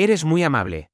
Eres muy amable.